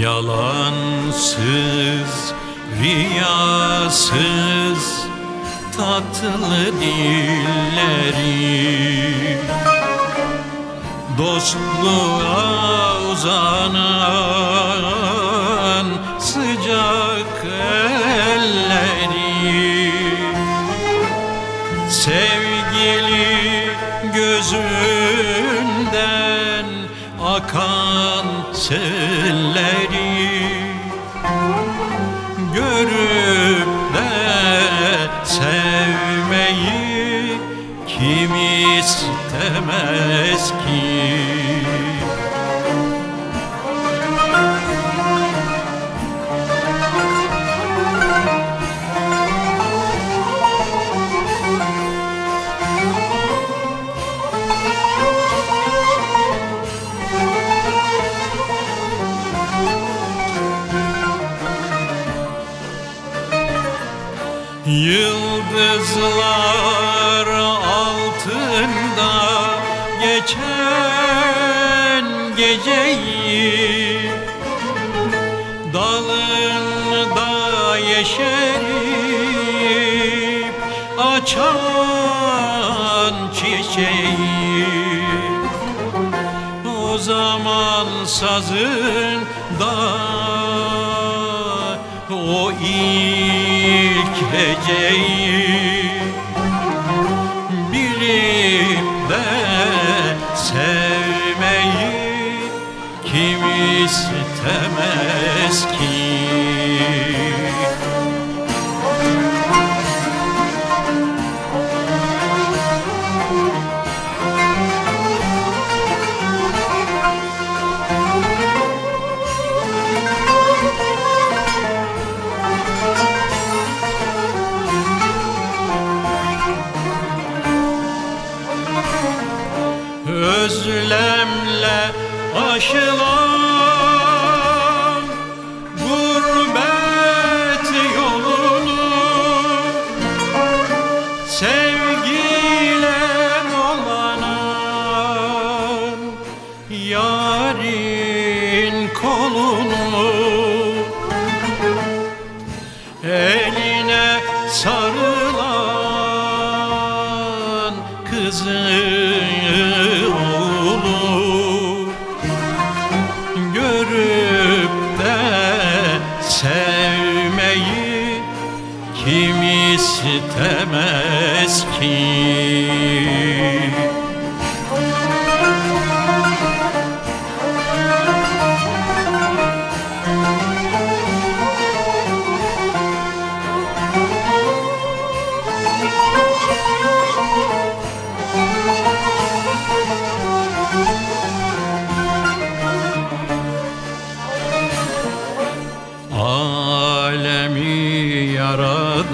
Yalansız, riyasız tatlı dilleri. Dostluğa uzanan sıcak elleri. Sevgili gözünden akan selleri Görüp de sevmeyi kim istemez ki Yıldızlar altında geçen geceyi Dalında yeşerip açan çiçeği. O zaman sazında o ilk heceyi bilip de sevmeyi kim istemez ki? Özlemle aşılan gurbet yolunu sevgiyle dolanan yarın kolunu görüp de sevmeyi kim istemez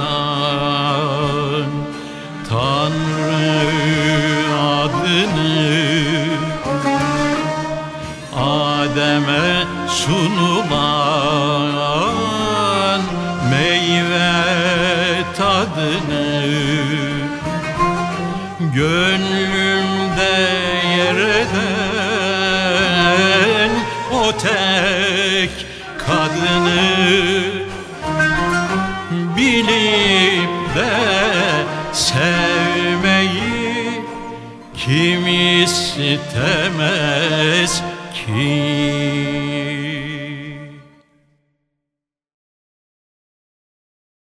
yaradan Tanrı adını Adem'e sunulan meyve tadını Gönlümde yer eden o tek kadını kim istemez ki?